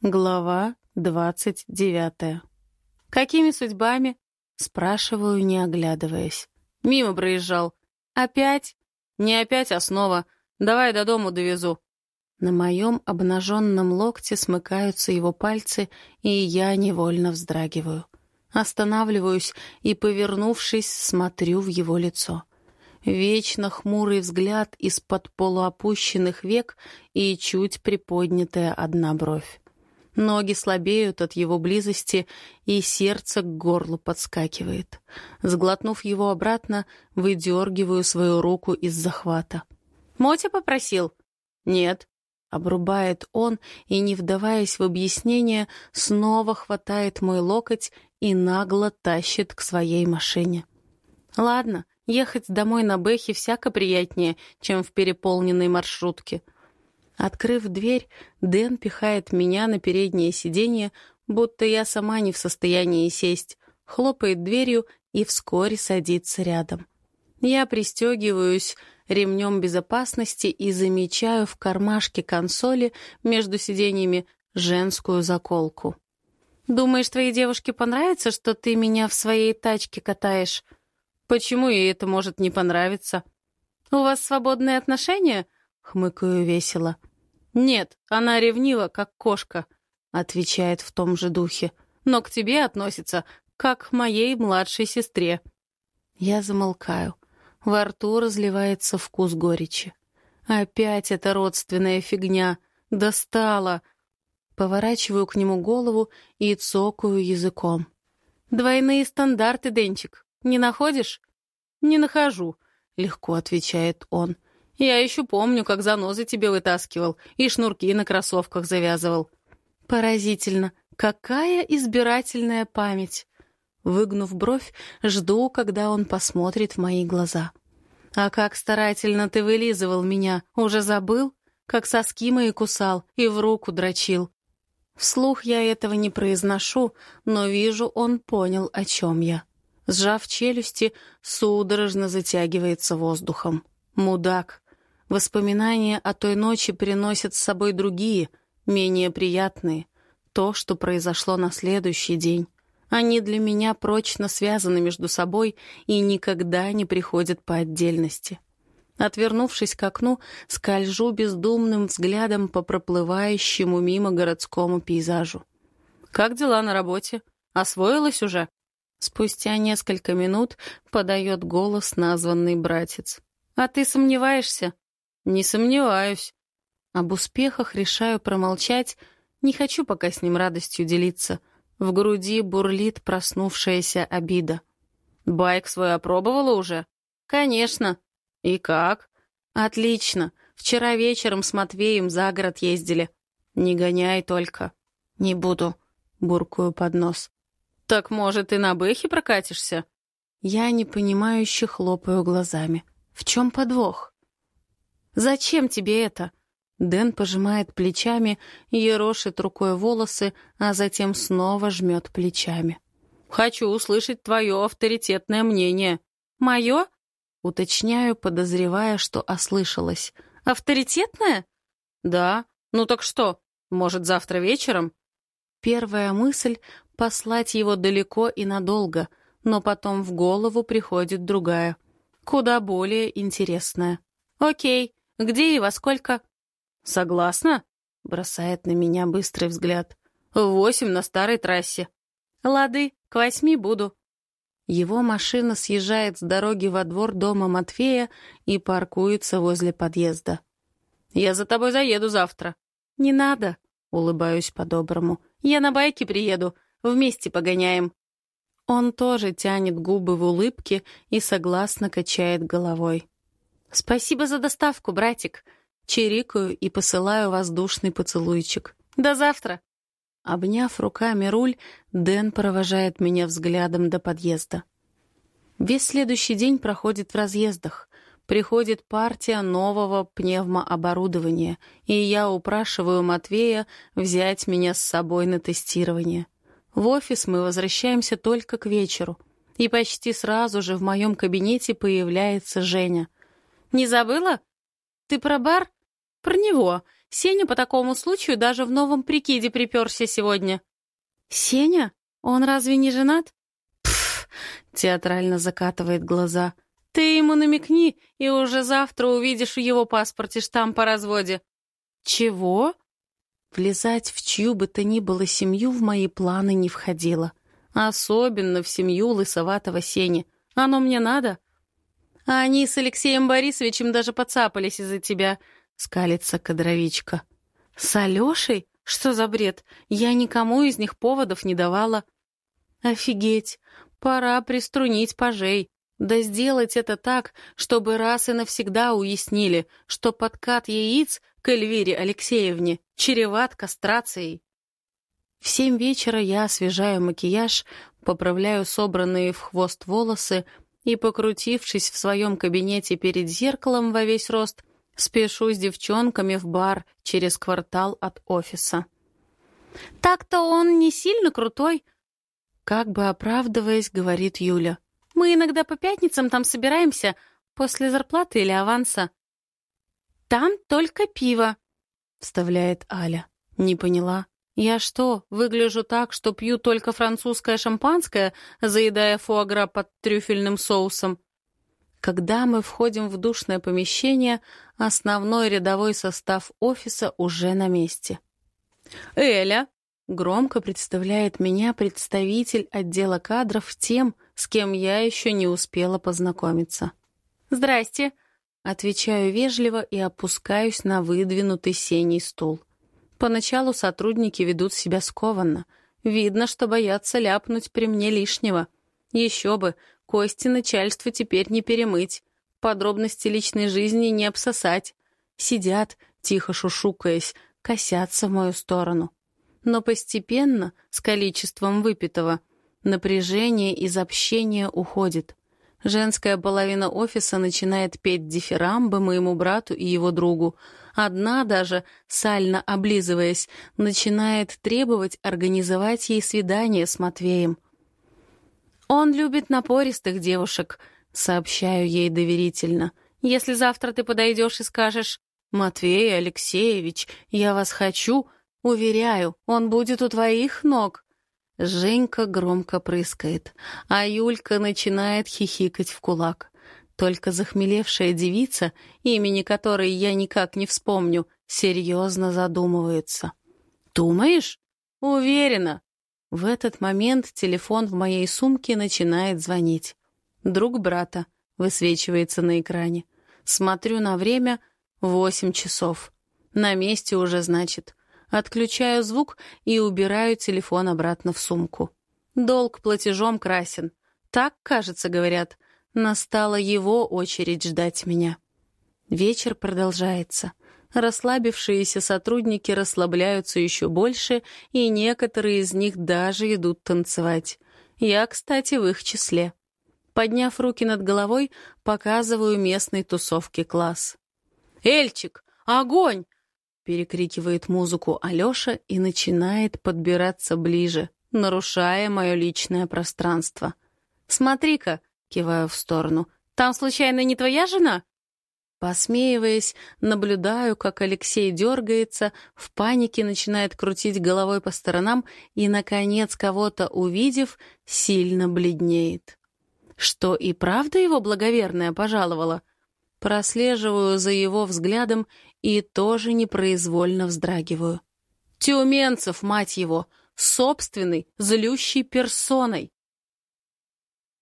Глава двадцать девятая. «Какими судьбами?» — спрашиваю, не оглядываясь. «Мимо проезжал. Опять?» «Не опять, а снова. Давай до дому довезу». На моем обнаженном локте смыкаются его пальцы, и я невольно вздрагиваю. Останавливаюсь и, повернувшись, смотрю в его лицо. Вечно хмурый взгляд из-под полуопущенных век и чуть приподнятая одна бровь. Ноги слабеют от его близости, и сердце к горлу подскакивает. Сглотнув его обратно, выдергиваю свою руку из захвата. «Мотя попросил?» «Нет», — обрубает он, и, не вдаваясь в объяснение, снова хватает мой локоть и нагло тащит к своей машине. «Ладно, ехать домой на Бэхе всяко приятнее, чем в переполненной маршрутке». Открыв дверь, Дэн пихает меня на переднее сиденье, будто я сама не в состоянии сесть, хлопает дверью и вскоре садится рядом. Я пристегиваюсь ремнем безопасности и замечаю в кармашке консоли между сиденьями женскую заколку. «Думаешь, твоей девушке понравится, что ты меня в своей тачке катаешь?» «Почему ей это может не понравиться?» «У вас свободные отношения?» — хмыкаю весело. «Нет, она ревнива, как кошка», — отвечает в том же духе. «Но к тебе относится, как к моей младшей сестре». Я замолкаю. Во рту разливается вкус горечи. Опять эта родственная фигня. Достала. Поворачиваю к нему голову и цокаю языком. «Двойные стандарты, Денчик. Не находишь?» «Не нахожу», — легко отвечает он. Я еще помню, как занозы тебе вытаскивал и шнурки на кроссовках завязывал. Поразительно. Какая избирательная память. Выгнув бровь, жду, когда он посмотрит в мои глаза. А как старательно ты вылизывал меня, уже забыл? Как соски мои кусал и в руку дрочил. Вслух я этого не произношу, но вижу, он понял, о чем я. Сжав челюсти, судорожно затягивается воздухом. Мудак. Воспоминания о той ночи приносят с собой другие, менее приятные. То, что произошло на следующий день. Они для меня прочно связаны между собой и никогда не приходят по отдельности. Отвернувшись к окну, скольжу бездумным взглядом по проплывающему мимо городскому пейзажу. «Как дела на работе? Освоилась уже?» Спустя несколько минут подает голос названный братец. «А ты сомневаешься?» «Не сомневаюсь. Об успехах решаю промолчать, не хочу пока с ним радостью делиться. В груди бурлит проснувшаяся обида. «Байк свой опробовала уже?» «Конечно». «И как?» «Отлично. Вчера вечером с Матвеем за город ездили. Не гоняй только». «Не буду», — буркую под нос. «Так, может, и на Бэхе прокатишься?» Я непонимающе хлопаю глазами. «В чем подвох?» «Зачем тебе это?» Дэн пожимает плечами, ерошит рукой волосы, а затем снова жмет плечами. «Хочу услышать твое авторитетное мнение». «Мое?» Уточняю, подозревая, что ослышалась. «Авторитетное?» «Да. Ну так что, может, завтра вечером?» Первая мысль — послать его далеко и надолго, но потом в голову приходит другая, куда более интересная. «Окей, где и во сколько?» «Согласна?» — бросает на меня быстрый взгляд. «Восемь на старой трассе». «Лады, к восьми буду». Его машина съезжает с дороги во двор дома Матфея и паркуется возле подъезда. «Я за тобой заеду завтра». «Не надо», — улыбаюсь по-доброму. «Я на байке приеду, вместе погоняем». Он тоже тянет губы в улыбке и согласно качает головой. «Спасибо за доставку, братик!» Чирикаю и посылаю воздушный поцелуйчик. «До завтра!» Обняв руками руль, Дэн провожает меня взглядом до подъезда. Весь следующий день проходит в разъездах. Приходит партия нового пневмооборудования, и я упрашиваю Матвея взять меня с собой на тестирование. В офис мы возвращаемся только к вечеру, и почти сразу же в моем кабинете появляется Женя — не забыла? Ты про бар? Про него. Сеня по такому случаю даже в новом прикиде приперся сегодня». «Сеня? Он разве не женат?» «Пф!» — театрально закатывает глаза. «Ты ему намекни, и уже завтра увидишь в его паспорте штамп о разводе». «Чего?» Влезать в чью бы то ни было семью в мои планы не входило. Особенно в семью лысоватого Сени. Оно мне надо? А они с Алексеем Борисовичем даже поцапались из-за тебя, — скалится кадровичка. С Алешей? Что за бред? Я никому из них поводов не давала. Офигеть! Пора приструнить пажей. Да сделать это так, чтобы раз и навсегда уяснили, что подкат яиц к Эльвире Алексеевне чреват кастрацией. В семь вечера я освежаю макияж, поправляю собранные в хвост волосы и, покрутившись в своем кабинете перед зеркалом во весь рост, спешу с девчонками в бар через квартал от офиса. «Так-то он не сильно крутой», — как бы оправдываясь, говорит Юля. «Мы иногда по пятницам там собираемся, после зарплаты или аванса». «Там только пиво», — вставляет Аля. «Не поняла. Я что, выгляжу так, что пью только французское шампанское, заедая фуагра под трюфельным соусом?» Когда мы входим в душное помещение, основной рядовой состав офиса уже на месте. «Эля!» — громко представляет меня представитель отдела кадров тем, с кем я еще не успела познакомиться. «Здрасте!» Отвечаю вежливо и опускаюсь на выдвинутый синий стул. Поначалу сотрудники ведут себя скованно. Видно, что боятся ляпнуть при мне лишнего. Еще бы, кости начальства теперь не перемыть, подробности личной жизни не обсосать. Сидят, тихо шушукаясь, косятся в мою сторону. Но постепенно, с количеством выпитого, напряжение из общения уходит. Женская половина офиса начинает петь дифирамбы моему брату и его другу. Одна даже, сально облизываясь, начинает требовать организовать ей свидание с Матвеем. «Он любит напористых девушек», — сообщаю ей доверительно. «Если завтра ты подойдешь и скажешь, «Матвей Алексеевич, я вас хочу», уверяю, он будет у твоих ног». Женька громко прыскает, а Юлька начинает хихикать в кулак. Только захмелевшая девица, имени которой я никак не вспомню, серьезно задумывается. «Думаешь?» «Уверена». В этот момент телефон в моей сумке начинает звонить. «Друг брата» высвечивается на экране. Смотрю на время — восемь часов. На месте уже, значит. Отключаю звук и убираю телефон обратно в сумку. Долг платежом красен. Так, кажется, говорят. Настала его очередь ждать меня. Вечер продолжается. Расслабившиеся сотрудники расслабляются еще больше, и некоторые из них даже идут танцевать. Я, кстати, в их числе. Подняв руки над головой, показываю местной тусовке класс. «Эльчик, огонь! Перекрикивает музыку Алёша и начинает подбираться ближе, нарушая мое личное пространство. «Смотри-ка», — киваю в сторону, — «там случайно не твоя жена?» Посмеиваясь, наблюдаю, как Алексей дергается, в панике начинает крутить головой по сторонам и, наконец, кого-то увидев, сильно бледнеет. Что и правда его благоверная пожаловала? Прослеживаю за его взглядом и тоже непроизвольно вздрагиваю. Тюменцев, мать его, собственной, злющей персоной.